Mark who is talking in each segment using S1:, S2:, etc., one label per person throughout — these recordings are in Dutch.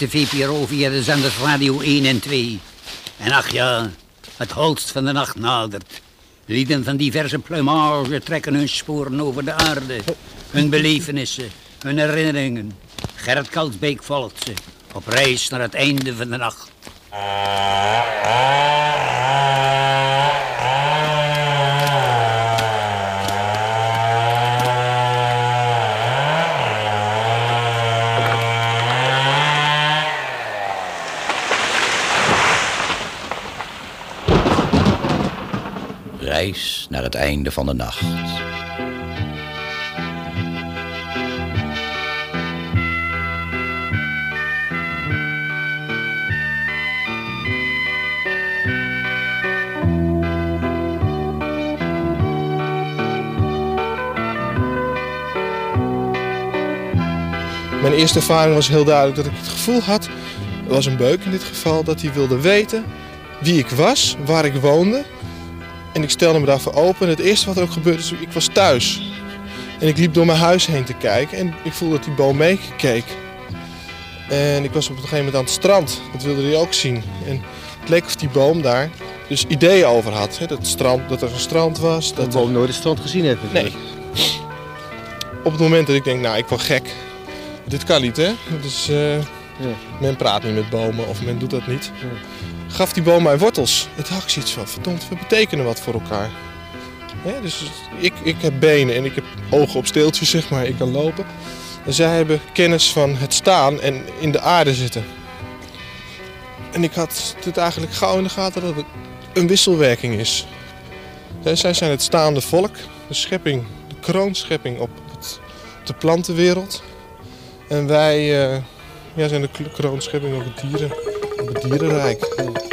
S1: de VPRO via de zenders Radio 1 en 2. En ach ja, het holst van de nacht nadert. Lieden van diverse plumage trekken hun sporen over de aarde. Hun belevenissen, hun herinneringen. Gerrit Kalsbeek volgt ze. Op reis naar het einde van de nacht.
S2: Naar het einde van de nacht.
S3: Mijn eerste ervaring was heel duidelijk dat ik het gevoel had, er was een beuk in dit geval, dat hij wilde weten wie ik was, waar ik woonde. En ik stelde me daarvoor open. En het eerste wat er ook gebeurde is, ik was thuis. En ik liep door mijn huis heen te kijken en ik voelde dat die boom meekeek. En ik was op een gegeven moment aan het strand. Dat wilde hij ook zien. En het leek of die boom daar dus ideeën over had. Hè? Dat, strand, dat er een strand was.
S4: Dat
S3: Dat
S4: de boom nooit het strand gezien heeft
S3: Nee.
S4: natuurlijk.
S3: Op het moment dat ik denk, nou, ik word gek. Dit kan niet, hè? Dus eh,
S4: Ja.
S3: men praat niet met bomen of men doet dat niet.
S4: Ja.
S3: Gaf die boom mij wortels. Het had ik zoiets van, verdomd, we betekenen wat voor elkaar. Dus ik, ik heb benen en ik heb ogen op steeltjes, zeg maar. Ik kan lopen. En zij hebben kennis van het staan en in de aarde zitten. En ik had het eigenlijk gauw in de gaten dat het een wisselwerking is. Zij zijn het staande volk, de schepping, de kroonschepping op, het, de plantenwereld. En wij eh, ja, zijn de kroonschepping op het, dieren, op het dierenrijk.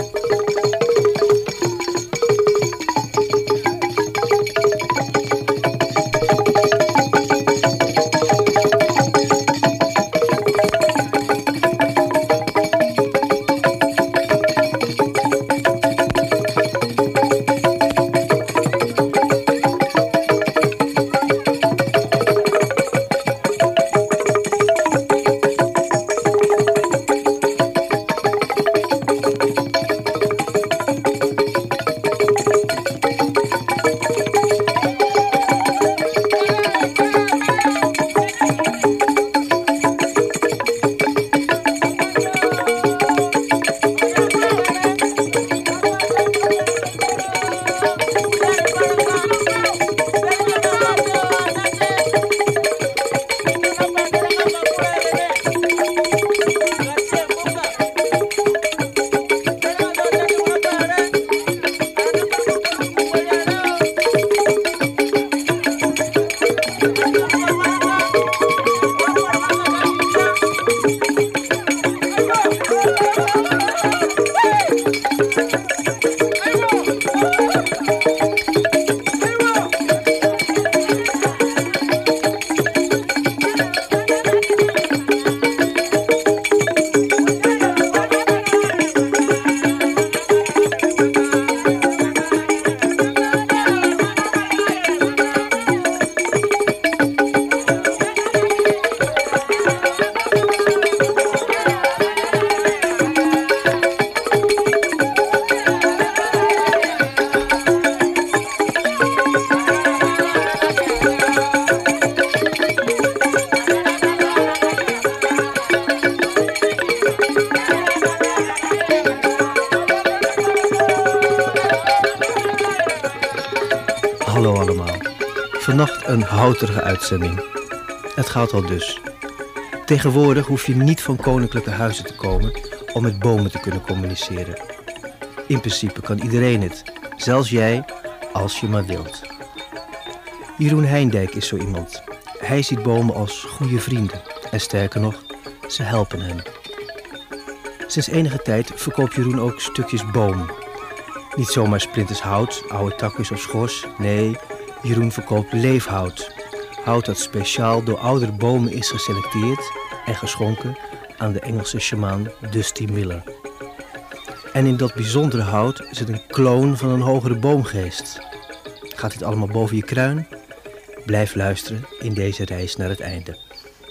S4: Uitzending. Het gaat al dus. Tegenwoordig hoef je niet van koninklijke huizen te komen om met bomen te kunnen communiceren. In principe kan iedereen het, zelfs jij, als je maar wilt. Jeroen Heindijk is zo iemand. Hij ziet bomen als goede vrienden en sterker nog, ze helpen hem. Sinds enige tijd verkoopt Jeroen ook stukjes boom. Niet zomaar splinters hout, oude takjes of schors. Nee, Jeroen verkoopt leefhout. Hout dat speciaal door oudere bomen is geselecteerd en geschonken aan de Engelse sjamaan Dusty Miller. En in dat bijzondere hout zit een kloon van een hogere boomgeest. Gaat dit allemaal boven je kruin? Blijf luisteren in deze reis naar het einde.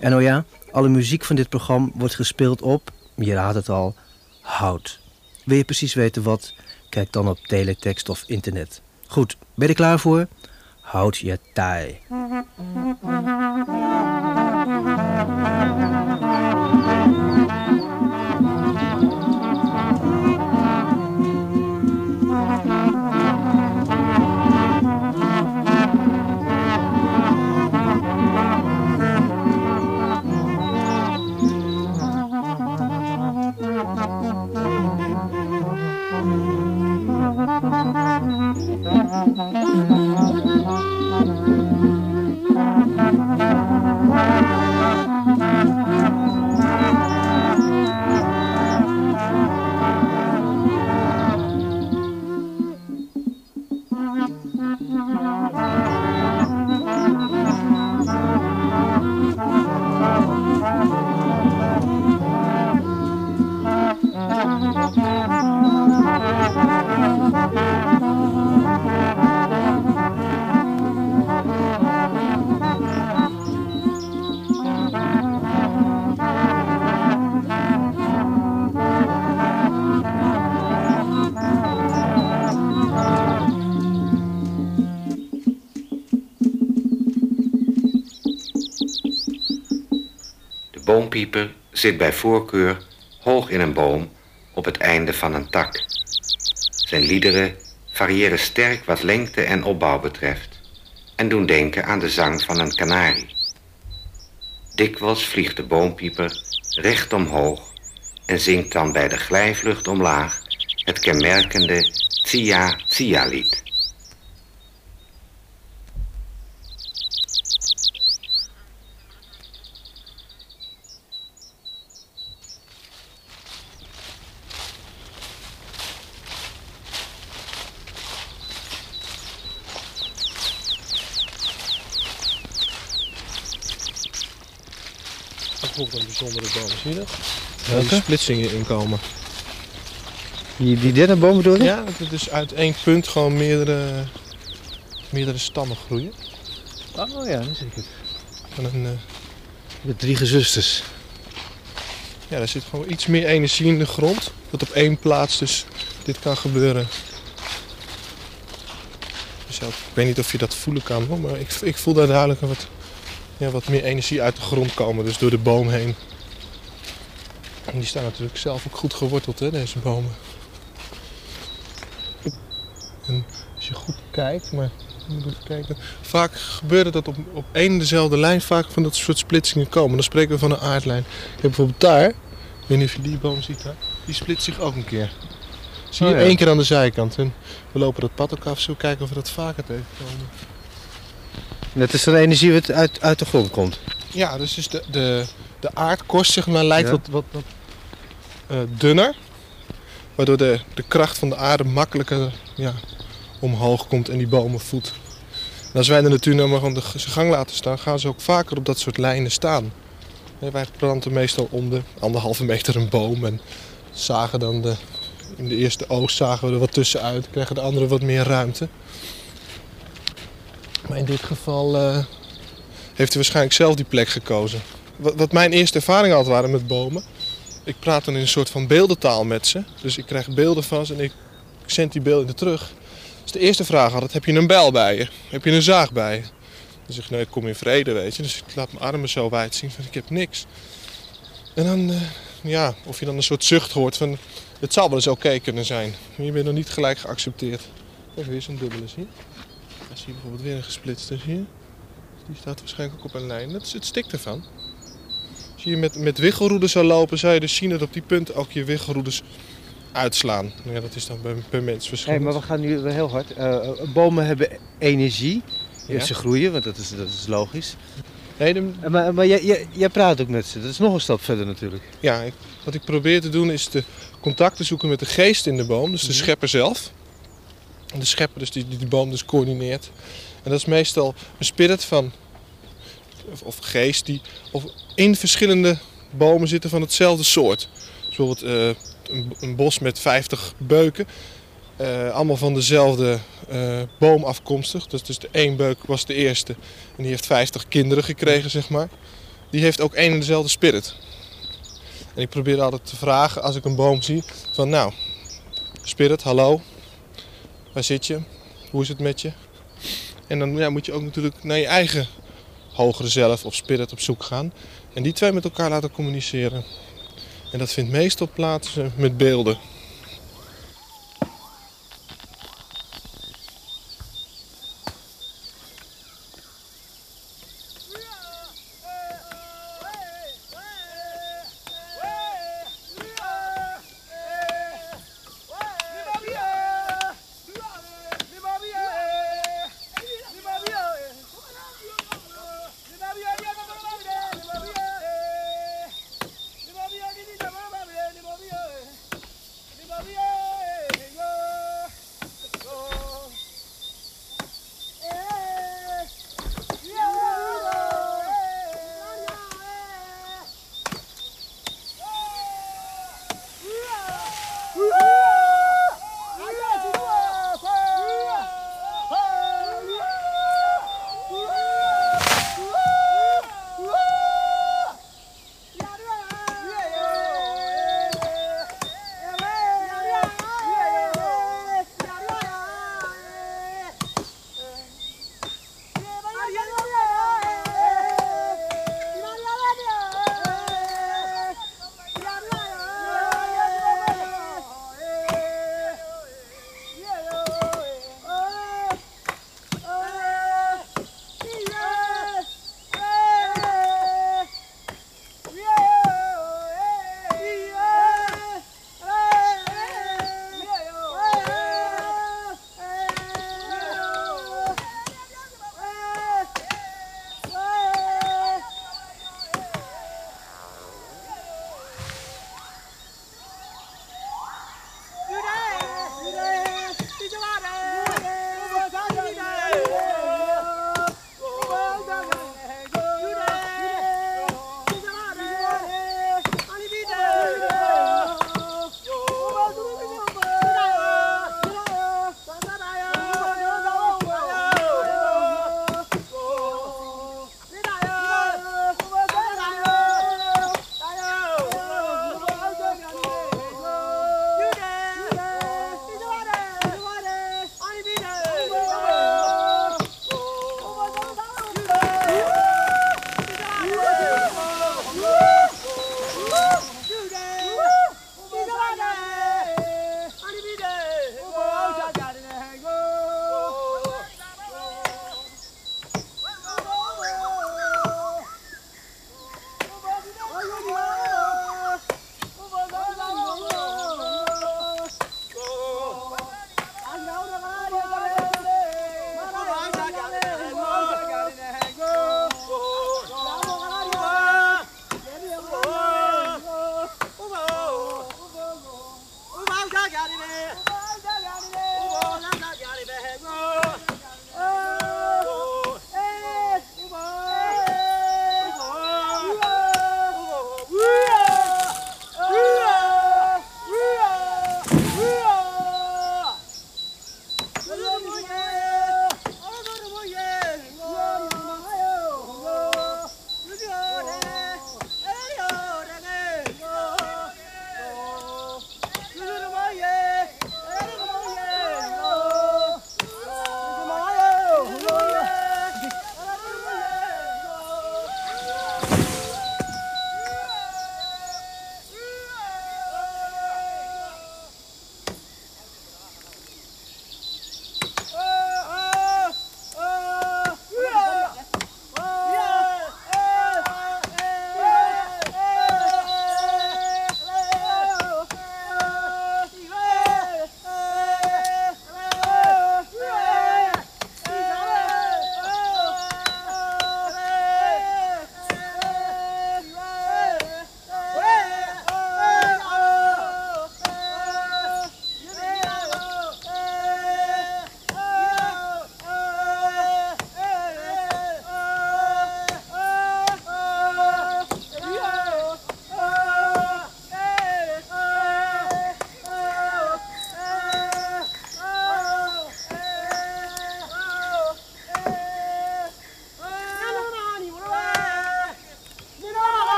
S4: En oh ja, alle muziek van dit programma wordt gespeeld op, Je raadt het al, hout. Wil je precies weten wat? Kijk dan op teletext of internet. Goed, ben je er klaar voor? Houd je taai.
S2: boompieper zit bij voorkeur hoog in een boom op het einde van een tak. Zijn liederen variëren sterk wat lengte en opbouw betreft en doen denken aan de zang van een kanarie. Dikwijls vliegt de boompieper recht omhoog en zingt dan bij de glijvlucht omlaag het kenmerkende Tsia-Tsia-lied.
S3: Bijvoorbeeld een bijzondere boom. Zie je dat?
S4: Welke?
S3: die splitsingen in komen.
S4: Die, die dennenboom bedoel je?
S3: Ja, dat er dus uit één punt gewoon meerdere, meerdere stammen groeien.
S4: Oh ja, dat zeker.
S3: Van een, eh,
S4: De drie gezusters.
S3: ja, er zit gewoon iets meer energie in de grond. Dat op één plaats dus dit kan gebeuren. Dus ja, ik weet niet of je dat voelen kan, hoor, maar ik, ik voel daar duidelijk een wat, ja, wat meer energie uit de grond komen. Dus door de boom heen. En die staan natuurlijk zelf ook goed geworteld, hè, deze bomen. En als je goed kijkt, maar moet even kijken. Vaak gebeurt het dat op, op één en dezelfde lijn vaak van dat soort splitsingen komen. Dan spreken we van een aardlijn. Je hebt bijvoorbeeld daar, ik weet niet of je die boom ziet daar, die splitst zich ook een keer. Zie je
S4: Oh ja.
S3: één keer aan de zijkant. En we lopen dat pad ook af, zo kijken of we dat vaker tegenkomen.
S4: Dat is dan energie wat uit, uit de grond komt.
S3: Ja, dus, dus de, de, de aardkorst zeg maar, lijkt
S4: Ja.
S3: wat, wat, wat eh, dunner. Waardoor de, de kracht van de aarde makkelijker ja, omhoog komt en die bomen voedt. En als wij de natuur nou maar gewoon de, zijn gang laten staan, gaan ze ook vaker op dat soort lijnen staan. Wij planten meestal om de anderhalve meter een boom en zagen dan de, in de eerste oogst zagen we er wat tussenuit, krijgen de andere wat meer ruimte. Maar in dit geval eh, heeft hij waarschijnlijk zelf die plek gekozen. Wat, mijn eerste ervaringen altijd waren met bomen. Ik praat dan in een soort van beeldentaal met ze. Dus ik krijg beelden van ze en ik, zend die beelden terug. Dus de eerste vraag altijd, heb je een bijl bij je? Heb je een zaag bij je? Zeg ik, nee, ik kom in vrede, weet je. Dus ik laat mijn armen zo wijd zien van, ik heb niks. En dan, eh, ja, of je dan een soort zucht hoort van, het zal wel eens oké kunnen zijn. Maar je bent nog niet gelijk geaccepteerd. Even weer zo'n dubbele, zie je? Zie je bijvoorbeeld weer een gesplitste, zie je? Die staat waarschijnlijk ook op een lijn. Dat is het stik ervan. Als je met, met wiggelroeders zou lopen, zou je dus zien dat op die punten ook je wiggelroeders uitslaan. Ja, dat is dan per, per mens
S4: Hey,
S3: verschillend.
S4: maar we gaan nu heel hard. Eh, eh, bomen hebben energie.
S3: Ja.
S4: Ze groeien, want dat is, dat is logisch.
S3: Nee, de-
S4: Eh, Maar, maar jij, jij, jij praat ook met ze. Dat is nog een stap verder natuurlijk.
S3: ja, ik- wat ik probeer te doen is de contact te zoeken met de geest in de boom, dus de
S4: Mhm.
S3: schepper zelf. De schepper dus die, die de boom dus coördineert. En dat is meestal een spirit van, of, geest, die of in verschillende bomen zitten van hetzelfde soort. Dus bijvoorbeeld eh, een, een bos met 50 beuken, eh, allemaal van dezelfde eh, boom afkomstig. Dus, dus de één beuk was de eerste en die heeft 50 kinderen gekregen, zeg maar. Die heeft ook één en dezelfde spirit. En ik probeer altijd te vragen als ik een boom zie van nou, Spirit, hallo. Waar zit je? Hoe is het met je? En dan ja, moet je ook natuurlijk naar je eigen hogere zelf of spirit op zoek gaan. En die twee met elkaar laten communiceren. En dat vindt meestal plaats eh, met beelden.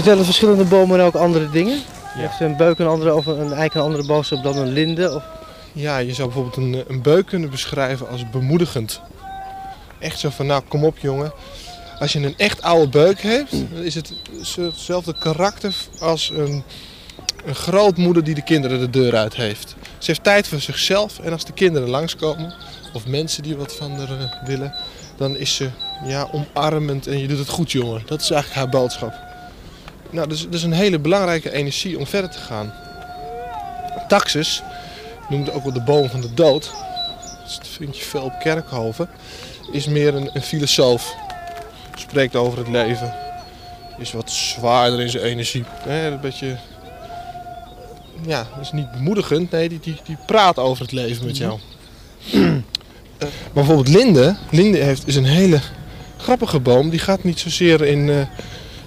S4: Vertellen verschillende bomen ook andere dingen?
S3: Ja.
S4: Heeft een beuk een andere of een eik een andere boodschap dan een linde? Of...
S3: Ja, je zou bijvoorbeeld een, een beuk kunnen beschrijven als bemoedigend. Echt zo van, nou kom op jongen. Als je een echt oude beuk hebt, dan is het hetzelfde karakter als een, een grootmoeder die de kinderen de deur uit heeft. Ze heeft tijd voor zichzelf en als de kinderen langskomen, of mensen die wat van haar eh, willen, dan is ze ja, omarmend en je doet het goed jongen. Dat is eigenlijk haar boodschap. Nou, dus, dat is een hele belangrijke energie om verder te gaan. Taxus, noemde ook wel de boom van de dood. Dus dat vind je veel op kerkhoven. Is meer een, een filosoof. Spreekt over het leven. Is wat zwaarder in zijn energie. Een beetje... Ja, is niet bemoedigend. Nee, die, die, die praat over het leven met jou. Bijvoorbeeld Linde. Linde heeft, is een hele grappige boom. Die gaat niet zozeer in, eh,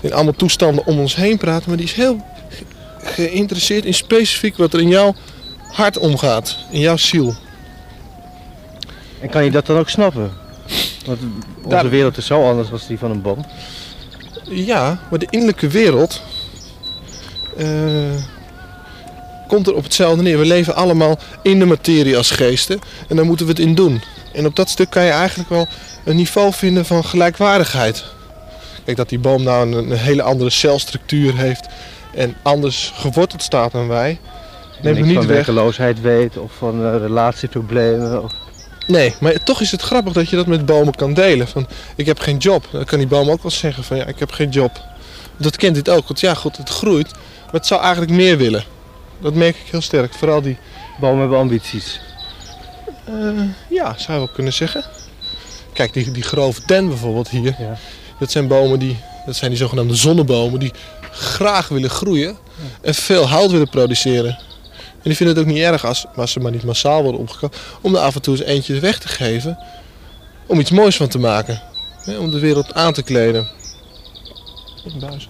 S3: in allemaal toestanden om ons heen praten. Maar die is heel ge- geïnteresseerd in specifiek wat er in jouw hart omgaat. In jouw ziel.
S4: En kan je dat dan ook snappen? Want onze
S3: Daar-
S4: wereld is zo anders dan die van een boom.
S3: Ja, maar de innerlijke wereld eh, komt er op hetzelfde neer. We leven allemaal in de materie als geesten en daar moeten we het in doen. En op dat stuk kan je eigenlijk wel een niveau vinden van gelijkwaardigheid. Kijk, dat die boom nou een, een hele andere celstructuur heeft en anders geworteld staat dan wij, neemt niet
S4: van
S3: weg.
S4: werkeloosheid weet of van eh, relatieproblemen. Of...
S3: Nee, maar toch is het grappig dat je dat met bomen kan delen. Van, ik heb geen job. Dan kan die boom ook wel zeggen van ja, ik heb geen job. Dat kent dit ook. Want ja, goed, het groeit. Maar het zou eigenlijk meer willen. Dat merk ik heel sterk. Vooral die,
S4: Bomen hebben ambities.
S3: eh, ja, zou je wel kunnen zeggen. Kijk, die, die grove ten bijvoorbeeld hier.
S4: Ja.
S3: Dat zijn bomen die, dat zijn die zogenaamde zonnebomen die graag willen groeien. En veel hout willen produceren. En die vinden het ook niet erg als, als ze maar niet massaal worden opgekapt. Om er af en toe eens eentje weg te geven. Om iets moois van te maken. Hè, om de wereld aan te kleden. Wat een buis.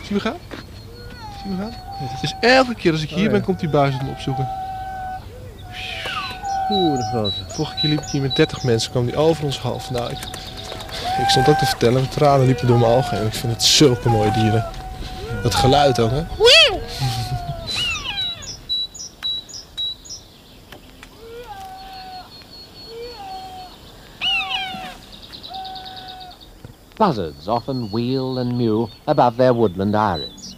S3: Zie je me gaan? Zie je me gaan? Dus elke keer als ik hier
S4: Oh, ja.
S3: ben, komt die buis me opzoeken.
S4: Oeh, de grote.
S3: Vorige keer liep ik hier met 30 mensen, kwam die over ons half. Nou, ik, ik stond ook te vertellen, mijn tranen liepen door mijn ogen. En ik vind het zulke mooie dieren. Dat geluid ook, hè?
S5: Buzzards often wheel and mew above their woodland eyries.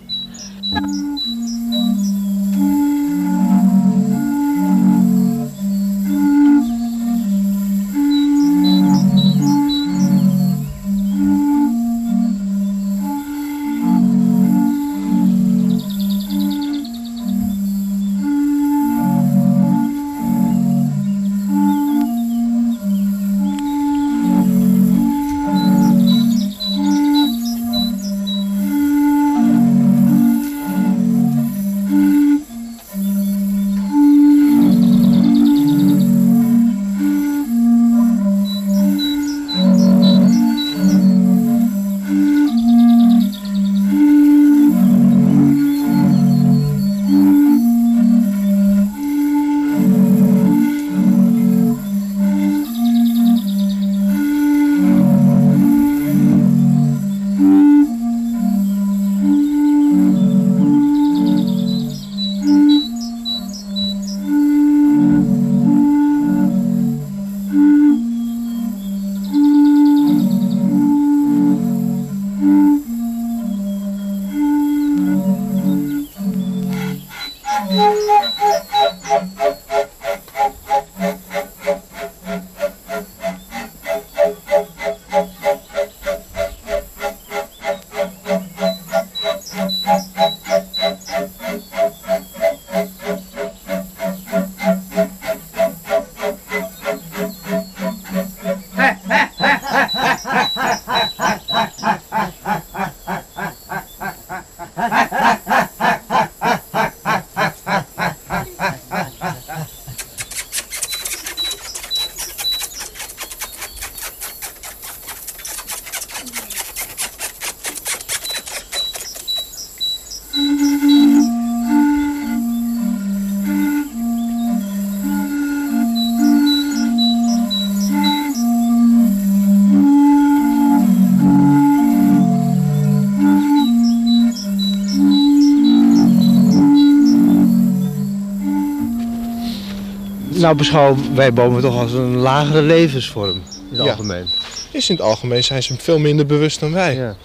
S4: Nou beschouwen wij bomen toch als een lagere levensvorm in het
S3: Ja.
S4: algemeen.
S3: Is in het algemeen zijn ze veel minder bewust dan wij.
S4: Ja.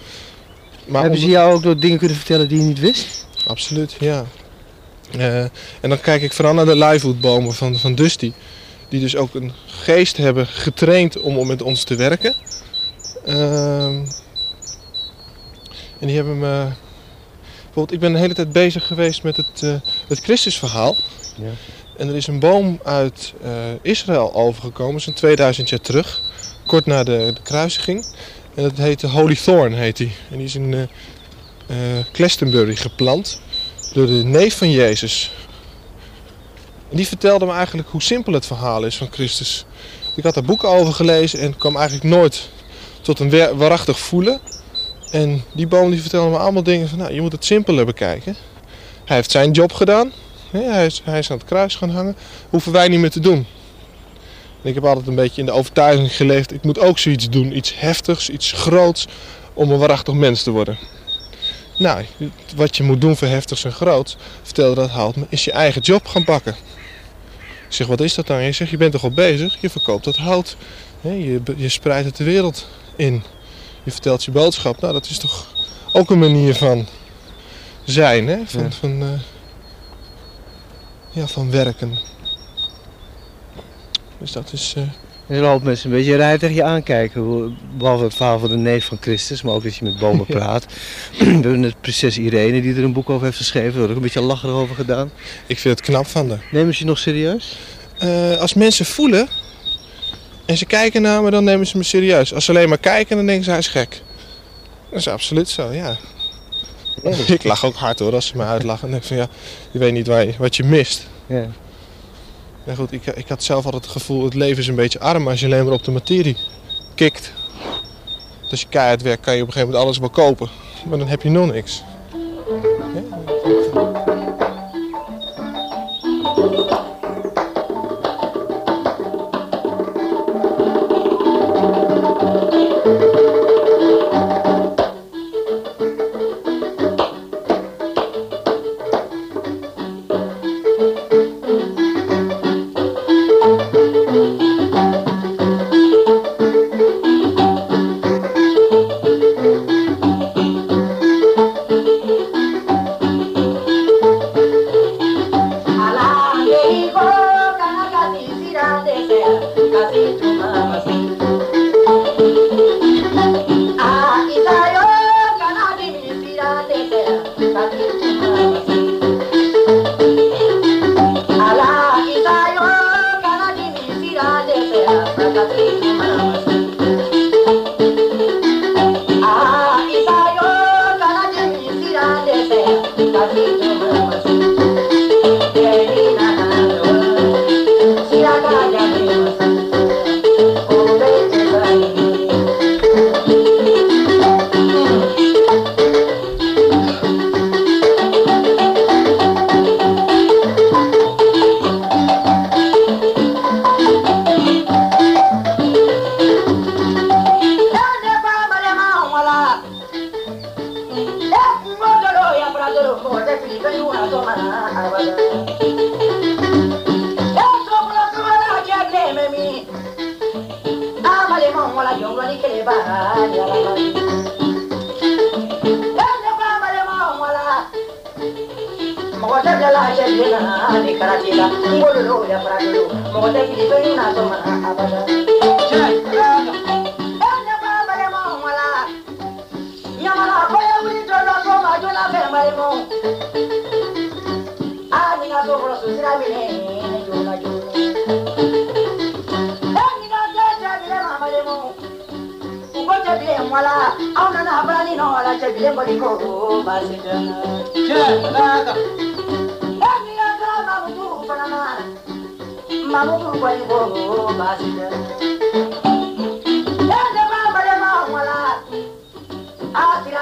S3: Maar
S4: Hebben ze jou ook nog dingen kunnen vertellen die je niet wist?
S3: Absoluut, ja. Eh, en dan kijk ik vooral naar de livewoodbomen van, van Dusty. Die dus ook een geest hebben getraind om, om met ons te werken. Ehm, en die hebben me... Bijvoorbeeld, ik ben de hele tijd bezig geweest met het, eh, het Christusverhaal.
S4: Ja.
S3: En er is een boom uit eh, Israël overgekomen, zo'n 2000 jaar terug. Kort na de, de kruisiging. En dat heet de Holy Thorn, heet die. En die is in Glastonbury geplant door de neef van Jezus. En die vertelde me eigenlijk hoe simpel het verhaal is van Christus. Ik had daar boeken over gelezen en kwam eigenlijk nooit tot een wa- waarachtig voelen. En die boom die vertelde me allemaal dingen van, nou, je moet het simpeler bekijken. Hij heeft zijn job gedaan. Hij is, hij is aan het kruis gaan hangen. Hoeven wij niet meer te doen. En ik heb altijd een beetje in de overtuiging geleefd, ik moet ook zoiets doen. Iets heftigs, iets groots, om een waarachtig mens te worden. Nou, wat je moet doen voor heftigs en groots, vertelde dat Hout me, is je eigen job gaan pakken. Ik zeg, wat is dat dan? Je zegt, je bent toch al bezig? Je verkoopt dat hout. Je, je spreidt het de wereld in. Je vertelt je boodschap. Nou, dat is toch ook een manier van zijn, hè? Van,
S4: Ja.
S3: van, eh, ja, van werken. Dus dat is...
S4: En er lopen mensen een beetje tegen je aankijken. Behalve het verhaal van de neef van Christus, maar ook dat je met bomen praat. We hebben net prinses Irene die er een boek over heeft geschreven. Daar heb ik een beetje lacherig over gedaan.
S3: ik vind het knap van haar.
S4: Nemen ze je nog serieus?
S3: Eh, als mensen voelen en ze kijken naar me, dan nemen ze me serieus. Als ze alleen maar kijken, dan denken ze hij is gek. Dat is absoluut zo, ja. Ik lach ook hard hoor als ze me uitlachen. Dan denk ik van ja, je weet niet waar je, wat je mist.
S4: Ja.
S3: Maar goed, ik, ik had zelf altijd het gevoel, het leven is een beetje arm als je alleen maar op de materie kikt. Dus als je keihard werkt, kan je op een gegeven moment alles wel kopen. Maar dan heb je nog niks. Kauna na bani no wala.
S4: A tira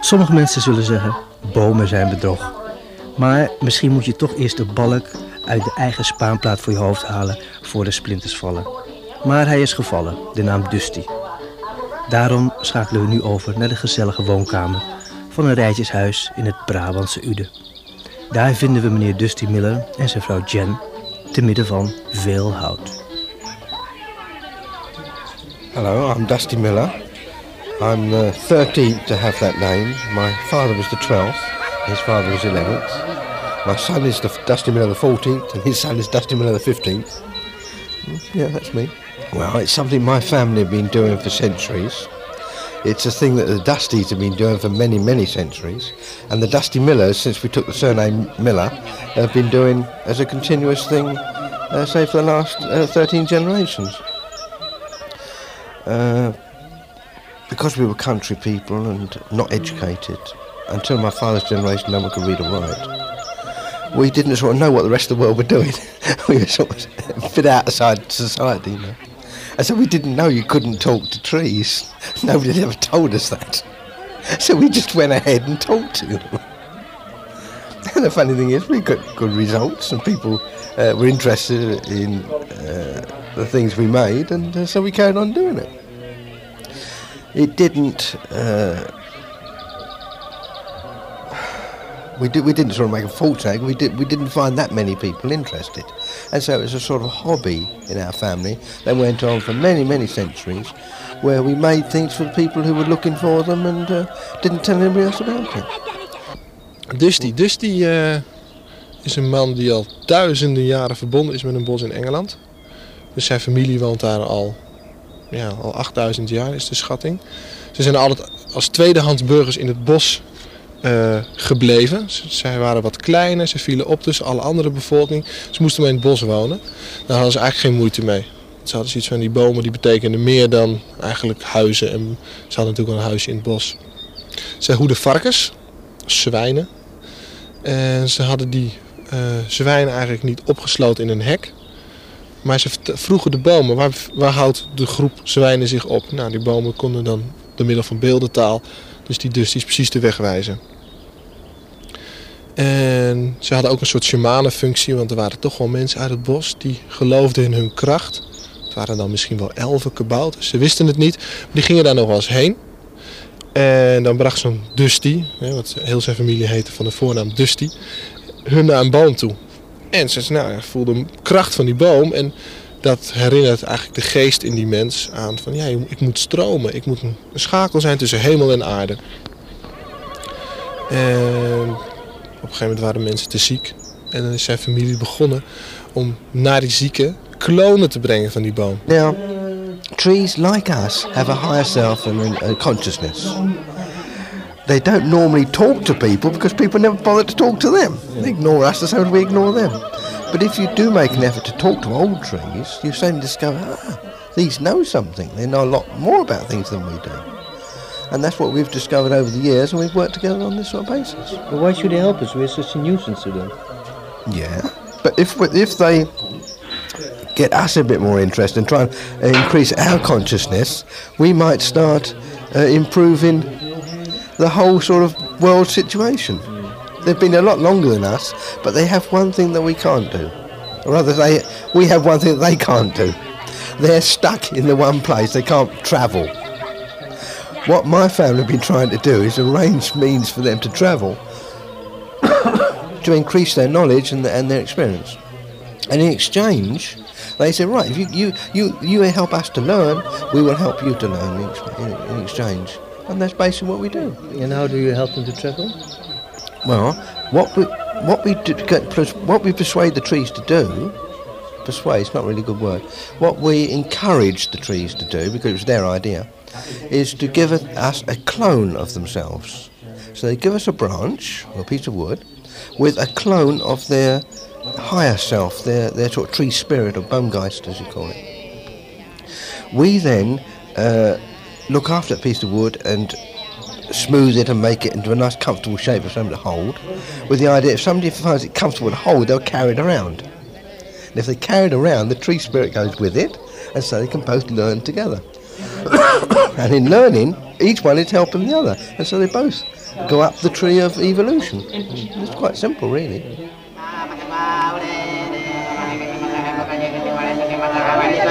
S4: Sommige mensen zullen zeggen, bomen zijn bedrog. Maar misschien moet je toch eerst de balk uit de eigen spaanplaat voor je hoofd halen voor de splinters vallen. Maar hij is gevallen, de naam Dusty. Daarom schakelen we nu over naar de gezellige woonkamer van een rijtjeshuis in het Brabantse Ude. Daar vinden we meneer Dusty Miller en zijn vrouw Jen te midden van veel hout.
S6: Hello, I'm Dusty Miller. I'm the 13th to have that name. My father was the 12th, his father was 11th. My son is the Dusty Miller the 14th, and his son is Dusty Miller the 15th. Yeah, that's me. Well, it's something my family have been doing for centuries. It's a thing that the Dustys have been doing for many, many centuries. And the Dusty Millers, since we took the surname Miller, have been doing as a continuous thing, uh, say, for the last uh, 13 generations. Uh, because we were country people and not educated, until my father's generation, no one could read or write. We didn't sort of know what the rest of the world were doing. we were sort of fit outside society, you know. And so we didn't know you couldn't talk to trees. Nobody had ever told us that. So we just went ahead and talked to them. And the funny thing is, we got good results, and people uh, were interested in uh, the things we made, and uh, so we carried on doing it. It didn't. We did. We didn't sort of make a fortune. We did. We didn't find that many people interested, and so was a sort of hobby in our family that went on for many, many centuries, where we made things for people who were looking for them and uh, didn't tell anybody else about it.
S3: Dusty. Eh, is een man die al duizenden jaren verbonden is met een bos in Engeland. Dus zijn familie woont daar al, ja, al 8000 jaar, is de schatting. Ze zijn altijd als tweedehands burgers in het bos eh, gebleven. Z- Zij waren wat kleiner, ze vielen op tussen alle andere bevolking. Ze moesten maar in het bos wonen. Daar hadden ze eigenlijk geen moeite mee. Ze hadden zoiets van die bomen die betekenden meer dan eigenlijk huizen. En ze hadden natuurlijk wel een huisje in het bos. Zij hoeden varkens, zwijnen. En ze hadden die eh, zwijnen eigenlijk niet opgesloten in een hek. Maar ze vroegen de bomen, waar, waar houdt de groep zwijnen zich op? Nou, die bomen konden dan door middel van beeldentaal, dus die dusties precies de weg wijzen. En ze hadden ook een soort shamanenfunctie, want er waren toch wel mensen uit het bos die geloofden in hun kracht. Het waren dan misschien wel elfen kabouters, ze wisten het niet. Maar die gingen daar nog wel eens heen. En dan bracht zo'n Dusty, wat heel zijn familie heette van de voornaam Dusty, hun naar een boom toe. En ze nou, ja, voelden de kracht van die boom en dat herinnert eigenlijk de geest in die mens aan van ja, ik moet stromen, ik moet een schakel zijn tussen hemel en aarde. En op een gegeven moment waren mensen te ziek en dan is zijn familie begonnen om naar die zieken klonen te brengen van die boom.
S6: Now, trees like us have a higher self and a, consciousness. They don't normally talk to people because people never bother to talk to them. They ignore us the same as we ignore them. But if you do make an effort to talk to old trees, you suddenly discover, ah, these know something. They know a lot more about things than we do. And that's what we've discovered over the years, and we've worked together on this sort of basis.
S4: But why should they help us? We're such a nuisance to them.
S6: Yeah, but if if they get us a bit more interested and try and increase our consciousness, we might start uh, improving the whole sort of world situation. They've been a lot longer than us, but they have one thing that we can't do, or rather, they we have one thing that they can't do. They're stuck in the one place. They can't travel. What my family have been trying to do is arrange means for them to travel to increase their knowledge and, and their experience. And in exchange, they say, right, if you, you, you, you help us to learn, we will help you to learn in, in, in exchange. And that's basically what we do.
S4: And how do you help them to travel?
S6: Well, what we, what we, do, plus what we persuade the trees to do
S7: persuade, it's not really a good word. What we encourage the trees to do, because it was their idea, is to give it- us a clone of themselves. So they give us a branch or a piece of wood with a clone of their higher self, their, their sort of tree spirit or Baumgeist, as you call it. We then uh, look after that piece of wood and smooth it and make it into a nice comfortable shape for somebody to hold, with the idea if somebody finds it comfortable to hold, they'll carry it around. And if they carry it around, the tree spirit goes with it, and so they can both learn together. and in learning, each one is helping the other, and so they both go up the tree of evolution. It's quite simple, really.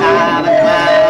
S3: Gracias.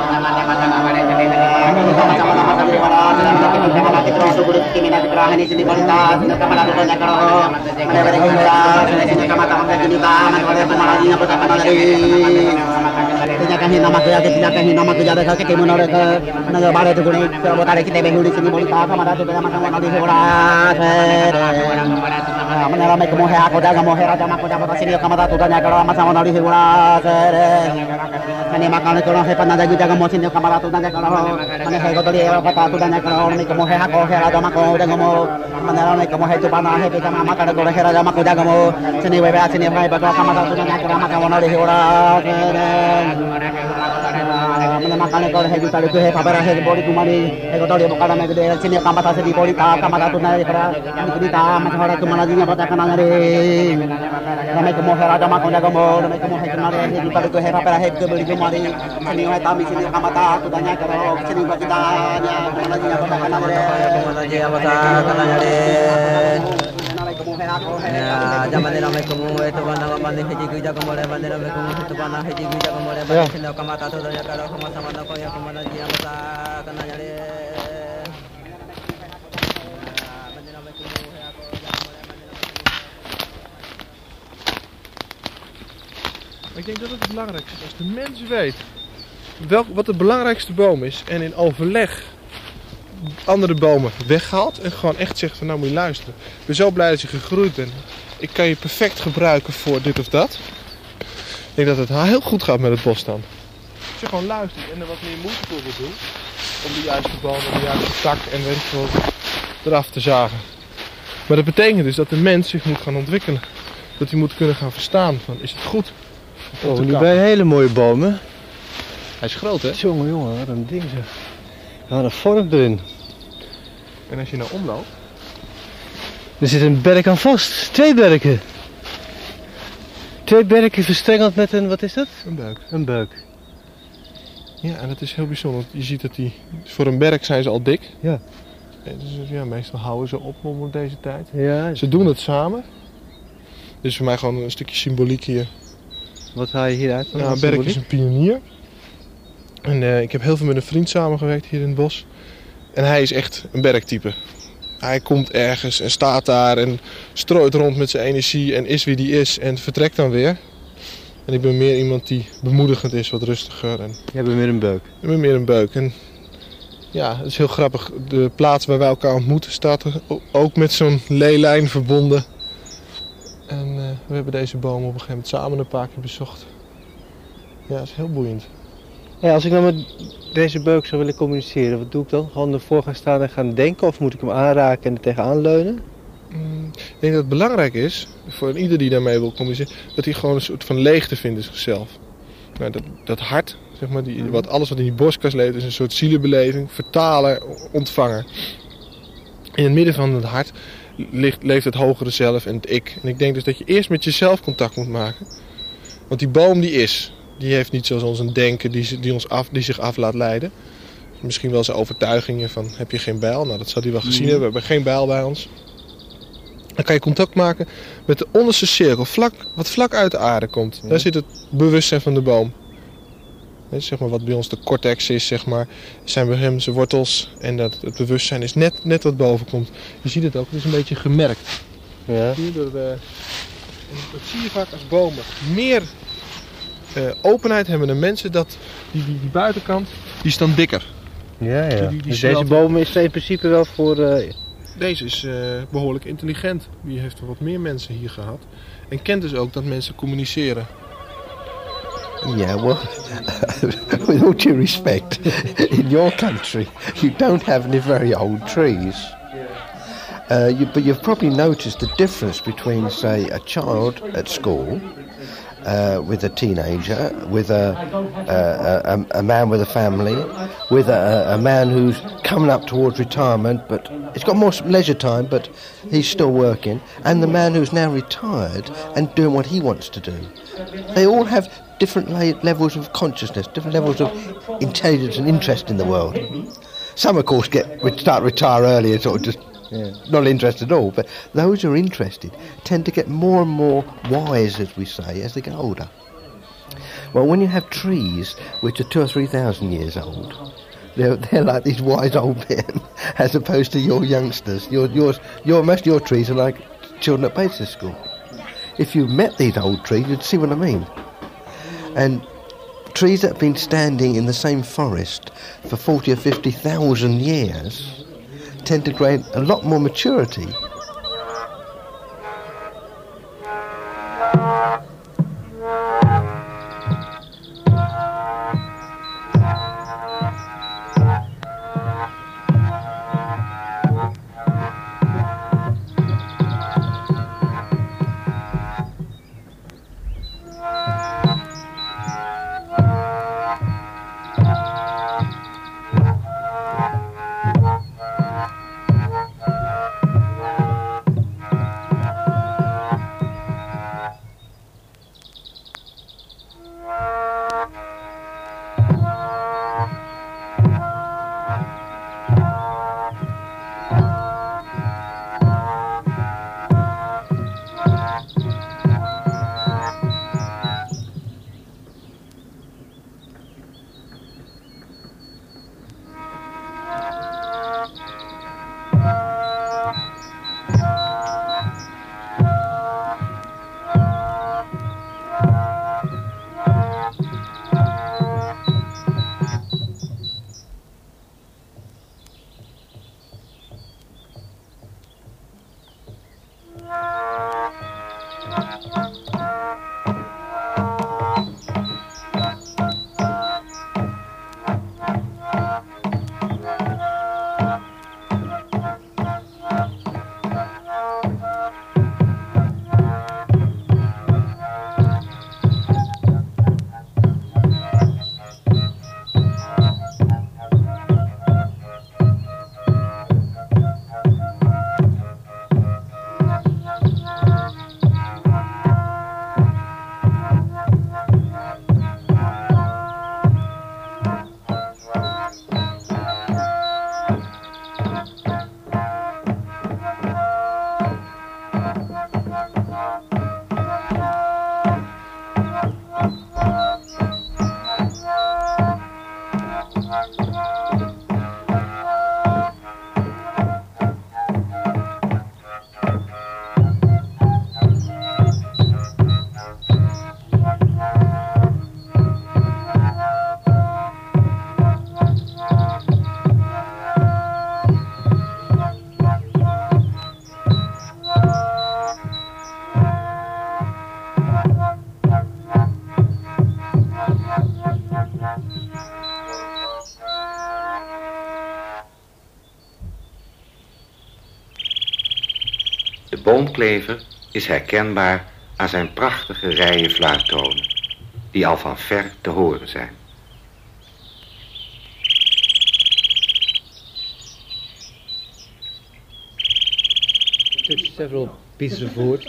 S7: कहीं नमक कहीं नमक ज़्यादा खा के कहीं मन बारे तो गुड़ी बता रहे कितने बेगुड़ी सिंह बोली था हमारा तो गया मतलब नदी घोड़ा हमने राम एक मोहे आको जागा मोहे राजा माको जागा सिंह कमदा तो जाने करो मसा नदी घोड़ा Mane makan kono he panada guda ga mosin ka marato na ka kono mane he ko toli era pata tu dana kono ne ko he ha ko he ko da mo mane he tu pana he ka ma ka ko ko da mo sene we ba sene ba ba ka ma ta tu dana ka makane kau heju tali tu he kabar he boli kumari he kau tali bokara me gede sini kamar tasi di boli kaka kamar tu nari kera ini ta mas hora tu mana dinya bata kana nari kami kemo he raja makon jago mo kami kemo he kumari he ju tali tu he kabar he tu beli kumari sini he tami sini kamar ta tanya kero sini bagi tanya mana dinya bata kana nari mana
S8: dinya bata
S3: Ik denk dat het het belangrijkste is. Als de mens weet wat de belangrijkste boom is en in overleg andere bomen weghaalt en gewoon echt zegt van nou moet je luisteren. Ik ben zo blij dat je gegroeid bent. Ik kan je perfect gebruiken voor dit of dat. Ik denk dat het heel goed gaat met het bos dan. Als je gewoon luistert en er wat meer moeite voor wil doen om de juiste boom en de juiste tak en weet eraf te zagen. Maar dat betekent dus dat de mens zich moet gaan ontwikkelen. Dat hij moet kunnen gaan verstaan van is het goed?
S4: Oh, nu bij hele mooie bomen.
S3: Hij is groot hè?
S4: Jongen, jongen, wat een ding zeg. Wat een vorm erin.
S3: En als je nou omloopt,
S4: Er zit een berk aan vast. Twee berken. Twee berken verstrengeld met een, wat is dat?
S3: een buik.
S4: Een buik.
S3: Ja, en dat is heel bijzonder. Je ziet dat die, voor een berk zijn ze al dik.
S4: Ja.
S3: Dus, ja, meestal houden ze op om deze tijd.
S4: Ja,
S3: Ze doen het samen. Dus voor mij gewoon een stukje symboliek hier.
S4: wat haal je hieruit?
S3: Nou, Berk is een pionier. En eh, ik heb heel veel met een vriend samengewerkt hier in het bos. En hij is echt een bergtype. Hij komt ergens en staat daar en strooit rond met zijn energie en is wie die is en vertrekt dan weer. En ik ben meer iemand die bemoedigend is, wat rustiger en
S4: Je hebt meer een buik.
S3: ik ben meer een beuk. En ja, het is heel grappig. De plaats waar wij elkaar ontmoeten staat er ook met zo'n leelijn verbonden. En eh, we hebben deze boom op een gegeven moment samen een paar keer bezocht. Ja, het is heel boeiend.
S4: Als ik nou met deze beuk zou willen communiceren, wat doe ik dan? Gewoon ervoor gaan staan en gaan denken? Of moet ik hem aanraken en er tegenaan leunen?
S3: Mm, Ik denk dat het belangrijk is, voor ieder die daarmee wil communiceren, dat hij gewoon een soort van leegte vindt in zichzelf. Nou, dat, dat hart, zeg maar, die, wat, alles wat in die borstkas leeft, is een soort zielenbeleving, vertaler, ontvanger. In het midden van het hart ligt, leeft het hogere zelf en het ik. En ik denk dus dat je eerst met jezelf contact moet maken. Want die boom die is, die heeft niet zoals ons een denken die, die, ons af, die zich af laat leiden. Misschien wel zijn overtuigingen van heb je geen bijl? Nou dat zal hij wel gezien hebben, we hebben geen bijl bij ons. Dan kan je contact maken met de onderste cirkel, vlak, wat vlak uit de aarde komt. Daar zit het bewustzijn van de boom. Zeg maar wat bij ons de cortex is, zeg maar, zijn bij hem zijn wortels. En dat, het bewustzijn is net, net wat boven komt. Je ziet het ook, het is een beetje gemerkt.
S4: Ja.
S3: Zie je door de- en dat zie je vaak als bomen meer eh, openheid hebben dan mensen. Dat die, die, die buitenkant, die is dan dikker.
S4: Ja, ja.
S3: Die- die
S4: Dus deze boom is in principe wel voor... eh,
S3: Deze is eh, behoorlijk intelligent. Die heeft wat meer mensen hier gehad. En kent dus ook dat mensen communiceren.
S6: Yeah, well, with all due respect, in your country, you don't have any very old trees. Uh, you, but you've probably noticed the difference between, say, a child at school uh, with a teenager, with a, a, a, a man with a family, with a, a man who's coming up towards retirement, but he's got more leisure time, but he's still working, and the man who's now retired and doing what he wants to do. They all have different la- levels of consciousness, different levels of intelligence and interest in the world. Some, of course, get start retire early and sort of just not interested at all. But those who are interested tend to get more and more wise, as we say, as they get older. Well, when you have trees which are two or three thousand years old, they're, they're like these wise old men, as opposed to your youngsters. Your, yours, your, most of your trees are like children at basic school. If you met these old trees, you'd see what I mean. And trees that have been standing in the same forest for 40 or 50,000 years tend to gain a lot more maturity.
S2: Is herkenbaar aan zijn prachtige rijen fluittonen, die al van ver te horen zijn.
S4: several pieces of wood,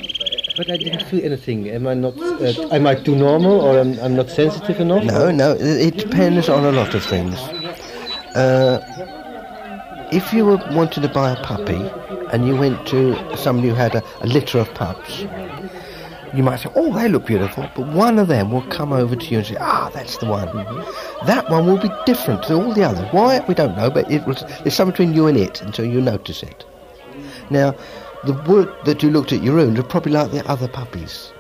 S4: but I didn't feel anything. Am I not? Uh, am I too normal, or I'm, I'm not sensitive enough?
S6: No, no, it depends on a lot of things. Uh, if you were wanted to buy a puppy and you went to somebody who had a, a litter of pups, you might say, oh, they look beautiful, but one of them will come over to you and say, ah, that's the one. That one will be different to all the others. Why? We don't know, but it was, there's something between you and it until you notice it. Now, the work that you looked at your own are probably like the other puppies.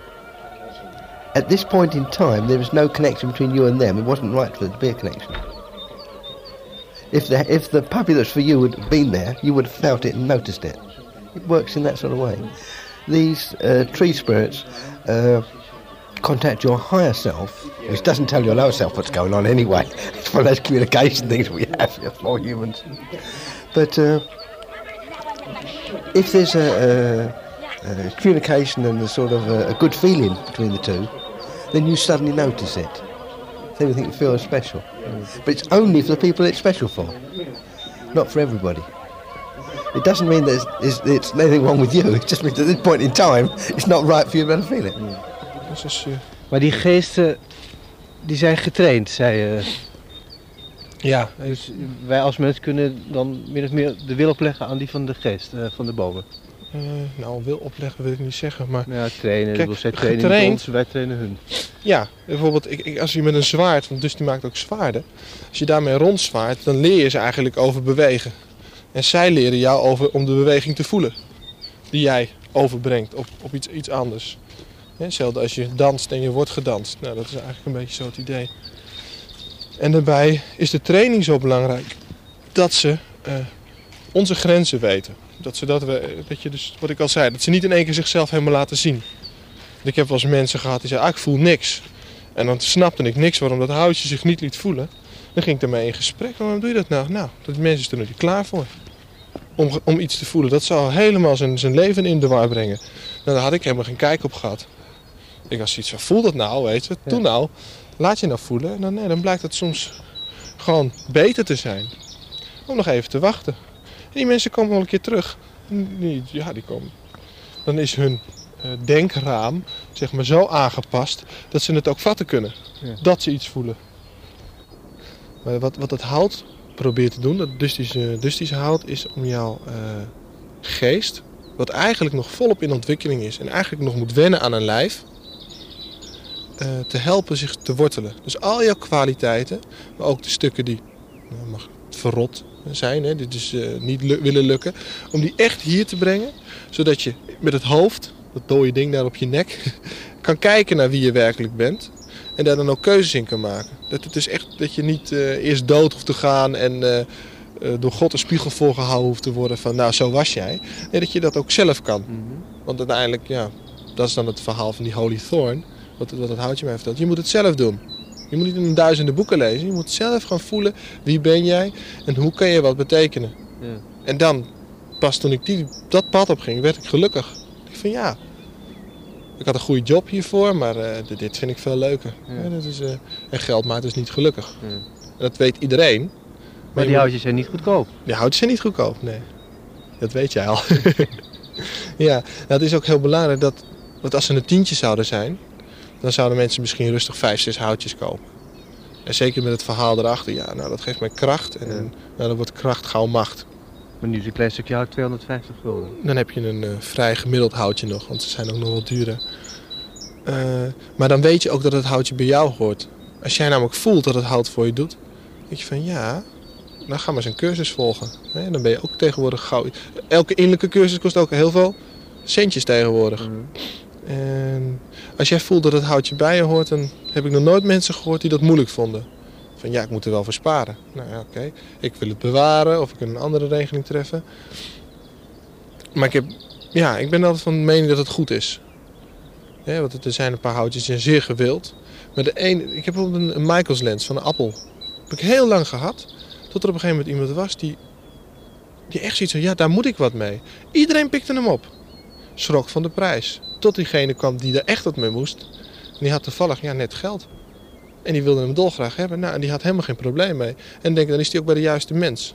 S6: At this point in time, there is no connection between you and them. It wasn't right for there to be a connection. If the, if the puppy that's for you had been there, you would have felt it and noticed it. It works in that sort of way. These uh, tree spirits uh, contact your higher self, which doesn't tell your lower self what's going on anyway. It's one of those communication things we have here for humans. But uh, if there's a, a, a communication and a sort of a, a good feeling between the two, then you suddenly notice it. Think it feels special. But it's only for the people it's special for, not for everybody. It doesn't mean there's, there's, there's anything wrong with you. It just means at this point in time, it's not right for you to feel it.
S3: Dus als je,
S4: Maar die geesten, die zijn getraind, zei je.
S3: ja,
S4: Dus wij als mens kunnen dan min of meer de wil opleggen aan die van de geest, eh, van de bomen.
S3: Eh, nou wil opleggen wil ik niet zeggen, maar
S4: Ja, trainen.
S3: Kijk,
S4: zij trainen
S3: getraind-
S4: ons, wij trainen hun.
S3: Ja, bijvoorbeeld ik, ik, als je met een zwaard, want dus die maakt ook zwaarden. Als je daarmee rondzwaart, dan leer je ze eigenlijk over bewegen. En zij leren jou over om de beweging te voelen. Die jij overbrengt op, op iets, iets anders. Hè, Hetzelfde als je danst en je wordt gedanst. Nou, dat is eigenlijk een beetje zo het idee. En daarbij is de training zo belangrijk dat ze eh, onze grenzen weten. Dat ze dat, we, dat je dus, wat ik al zei, dat ze niet in één keer zichzelf helemaal laten zien. Ik heb wel eens mensen gehad die zeiden, ah, ik voel niks. En dan snapte ik niks waarom dat houtje zich niet liet voelen. Dan ging ik daarmee in gesprek. Waarom doe je dat nou? Nou, dat mensen is er nog niet klaar voor. Om, om iets te voelen. Dat zou helemaal zijn, zijn leven in de war brengen. Nou, daar had ik helemaal geen kijk op gehad. Ik was zoiets van, voel dat nou, weet je. Doe nou. Laat je nou voelen. En dan, nee, dan blijkt het soms gewoon beter te zijn. Om nog even te wachten. Die mensen komen wel een keer terug. Die, ja, die komen. Dan is hun eh, denkraam zeg maar, zo aangepast dat ze het ook vatten kunnen.
S4: Ja.
S3: Dat ze iets voelen. Maar wat, wat het hout probeert te doen, dat dustische, dustische hout, is om jouw eh, geest, wat eigenlijk nog volop in ontwikkeling is en eigenlijk nog moet wennen aan een lijf, eh, te helpen zich te wortelen. Dus al jouw kwaliteiten, maar ook de stukken die nou, mag verrot zijn, hè, die dus eh, niet lu- willen lukken, om die echt hier te brengen, zodat je met het hoofd, dat dode ding daar op je nek, kan kijken naar wie je werkelijk bent. En daar dan ook keuzes in kan maken. Dat het is echt dat je niet eh, eerst dood hoeft te gaan en eh, door God een spiegel voorgehouden hoeft te worden van nou zo was jij. Nee, dat je dat ook zelf kan. Want uiteindelijk, ja, dat is dan het verhaal van die Holy Thorn. Wat, wat het houtje mij vertelt. Je moet het zelf doen. Je moet niet in duizenden boeken lezen. Je moet zelf gaan voelen wie ben jij en hoe kan je wat betekenen.
S4: Ja.
S3: En dan, pas toen ik die, dat pad op ging, werd ik gelukkig. Ik van ja, ik had een goede job hiervoor, maar eh, dit- dit vind ik veel leuker.
S4: Ja.
S3: Ja, dat is, eh, en geld maakt dus niet gelukkig. Dat weet iedereen.
S4: Maar
S3: je
S4: die houtjes zijn niet goedkoop.
S3: die houtjes zijn niet goedkoop, nee. Dat weet jij al. ja, nou, het is ook heel belangrijk dat, want als ze een tientje zouden zijn, dan zouden mensen misschien rustig vijf, zes houtjes kopen. En zeker met het verhaal erachter, ja, nou dat geeft mij kracht en
S4: Ja.
S3: nou, dan wordt kracht gauw macht.
S4: Maar nu is een klein stukje hout 250 gulden.
S3: Dan heb je een eh, vrij gemiddeld houtje nog, want ze zijn ook nog wel duurder. Eh, maar dan weet je ook dat het houtje bij jou hoort. Als jij namelijk voelt dat het hout voor je doet, denk je van ja, dan ga maar eens een cursus volgen. Hè, dan ben je ook tegenwoordig gauw. Elke innerlijke cursus kost ook heel veel centjes tegenwoordig. En als jij voelt dat het houtje bij je hoort, dan heb ik nog nooit mensen gehoord die dat moeilijk vonden. Van ja, ik moet er wel voor sparen. Nou ja, oké. Ik wil het bewaren of ik een andere regeling treffen. Maar ik, heb, ja, ik ben altijd van mening dat het goed is. Want er zijn een paar houtjes die zijn zeer gewild. Maar de een, ik heb bijvoorbeeld een, Michaels lens van een appel. heb ik heel lang gehad. Tot er op een gegeven moment iemand was die, die echt zoiets van, ja, daar moet ik wat mee. Iedereen pikte hem op. schrok van de prijs. Tot diegene kwam die er echt wat mee moest. Die had toevallig ja, net geld. En die wilde hem dolgraag hebben. Nou, en die had helemaal geen probleem mee. En denk, dan is hij ook bij de juiste mens.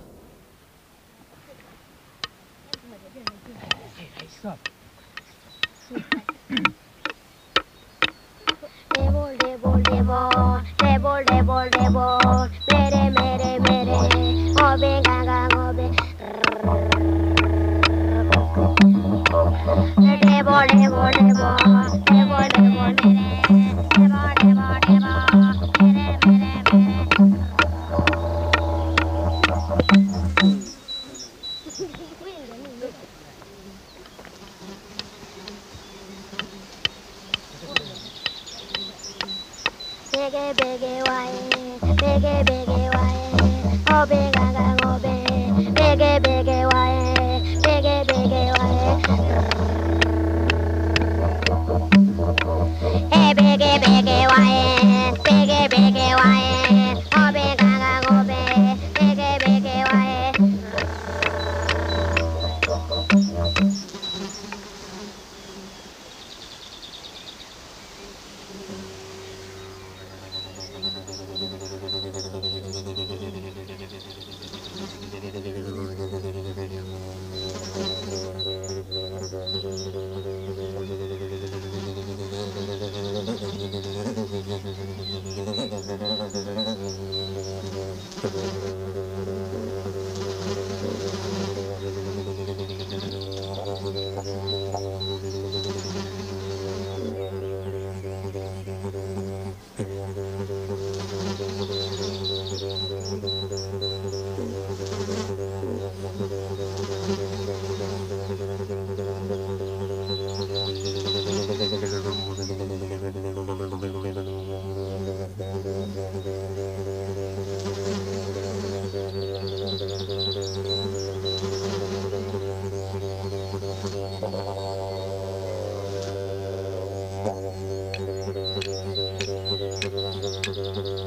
S9: recording, recording, recording, recording, recording.
S6: Mm-hmm.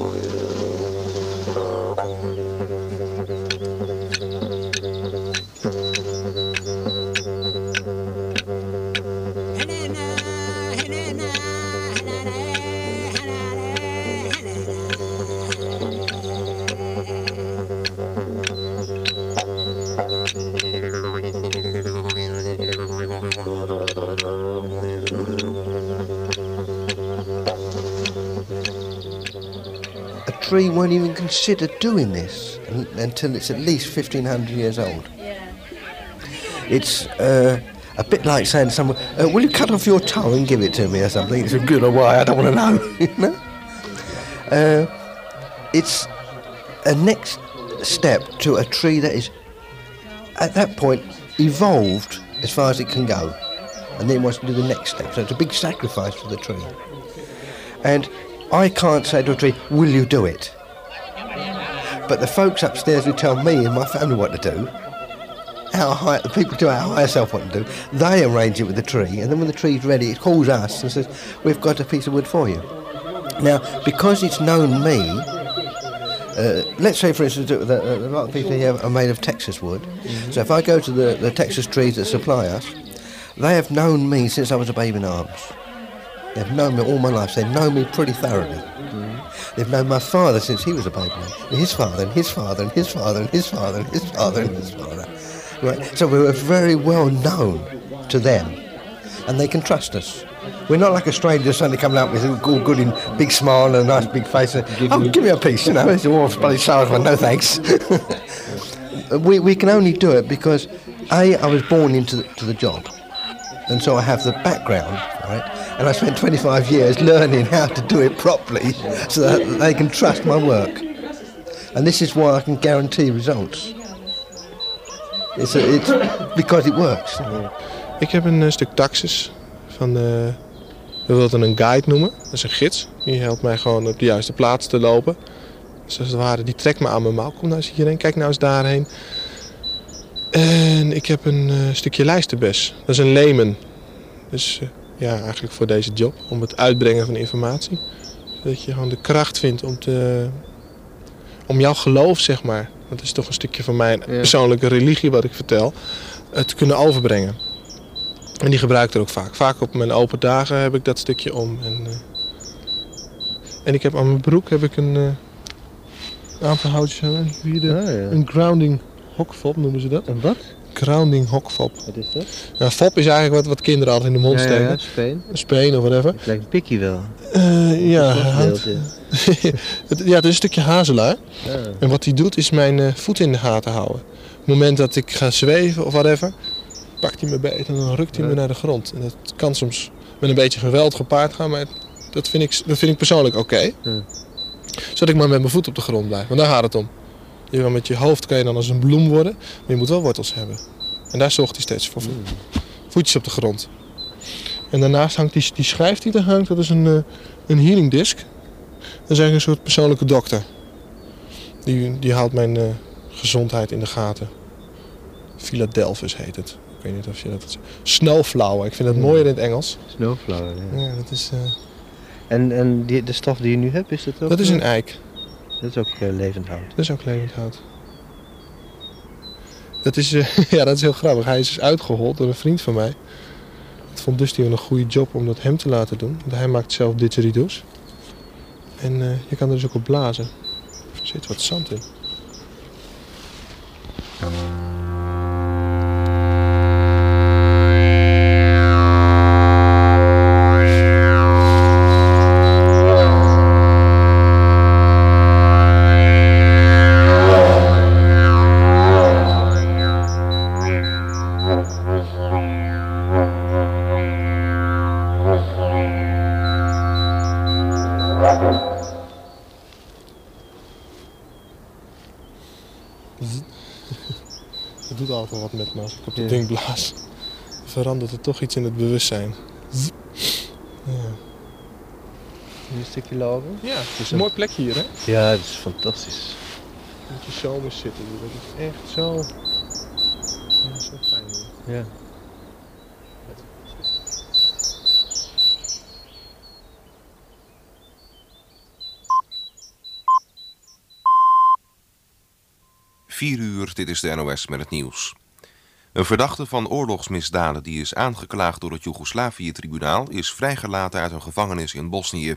S6: tree won't even consider doing this until it's at least 1500 years old. It's uh, a bit like saying to someone, uh, Will you cut off your toe and give it to me or something? It's a good or why, I don't want to know. you know? Uh, it's a next step to a tree that is, at that point, evolved as far as it can go. And then wants to do the next step. So it's a big sacrifice for the tree. And I can't say to a tree, will you do it? But the folks upstairs who tell me and my family what to do, our high, the people to our higher self what to do, they arrange it with the tree, and then when the tree's ready, it calls us and says, we've got a piece of wood for you. Now, because it's known me, uh, let's say, for instance, a lot of people here are made of Texas wood. So if I go to the, the Texas trees that supply us, they have known me since I was a baby in arms. They've known me all my life. They know me pretty thoroughly. They've known my father since he was a baby, and his father, and his father, and his father, and his father, and his father, and his father. Right? So we were very well known to them, and they can trust us. We're not like a stranger suddenly coming up with all good in big smile and a nice big face. And, oh, give me a piece, you know. It's a warm bloody salesman. No thanks. we we can only do it because a I was born into the, to the job, and so I have the background, right? And I spent 25 years learning how to do it properly, so that they can trust my work. And this is why I can guarantee results. It's, it's because it works.
S3: Ik heb een eh, stuk taxis van de, we willen het een guide noemen. Dat is een gids. Die helpt mij gewoon op de juiste plaats te lopen. Dus als het ware, die trekt me aan mijn mouw. Kom nou eens hierheen, kijk nou eens daarheen. En ik heb een eh, stukje lijsterbes. Dat is een lemen. Dus eh, ja, eigenlijk voor deze job. Om het uitbrengen van informatie. Dat je gewoon de kracht vindt om te... Om jouw geloof, zeg maar. Dat is toch een stukje van mijn persoonlijke religie wat ik vertel. eh, te kunnen overbrengen. En die gebruik ik er ook vaak. Vaak op mijn open dagen heb ik dat stukje om. En, en ik heb aan mijn broek heb ik een aantal houtjes hangen. Hier de, Een grounding hokfop noemen ze dat.
S4: Een wat?
S3: Grounding hokfop.
S4: Wat is dat?
S3: Ja, fop is eigenlijk wat, wat kinderen altijd in de mond
S4: Ja,
S3: steken.
S4: ja, Speen.
S3: Een speen of whatever.
S4: Het lijkt een pikkie wel.
S3: Eh, ja, het, ja, het is een stukje hazelaar.
S4: Ja.
S3: En wat hij doet is mijn eh, voet in de gaten houden. Op het moment dat ik ga zweven of whatever, pakt hij me beet en dan rukt hij me naar de grond. En dat kan soms met een beetje geweld gepaard gaan, maar dat vind ik, dat vind ik persoonlijk oké. Zodat ik maar met mijn voet op de grond blijf. Want daar gaat het om. Je kan met je hoofd kan je dan als een bloem worden, maar je moet wel wortels hebben. En daar zorgt hij steeds voor. Voetjes op de grond. En daarnaast hangt die, die schijf die er hangt, dat is een, eh, een healing disc. Dat is eigenlijk een soort persoonlijke dokter. Die, die houdt mijn eh, gezondheid in de gaten. Philadelphus heet het. Ik weet niet of je dat... Snowflower, ik vind het mooier in het Engels.
S4: Snowflower, ja.
S3: Ja, dat is, eh,
S4: En, en die, de stof die je nu hebt, is dat ook...
S3: dat is een eik.
S4: Dat is ook eh, levend hout.
S3: Dat is ook levend hout. Dat is, eh, ja, dat is heel grappig. Hij is dus uitgehold door een vriend van mij. Het vond dus die een goede job om dat hem te laten doen. Want hij maakt zelf didgeridoes. En eh, je kan er dus ook op blazen. Er zit wat zand in. Me als ik op dat
S4: Ja.
S3: ding blaas. Verandert er toch iets in het bewustzijn. Ja,
S4: een stukje lopen.
S3: ja het is een mooi plekje hier, hè?
S4: Ja, dat is fantastisch.
S3: Moet je zomers zitten hier. Dat is echt zo... Ja, zo fijn hier.
S4: Ja.
S10: Vier uur, dit is de NOS met het nieuws. Een verdachte van oorlogsmisdaden die is aangeklaagd door het Joegoslavië-tribunaal is vrijgelaten uit een gevangenis in Bosnië.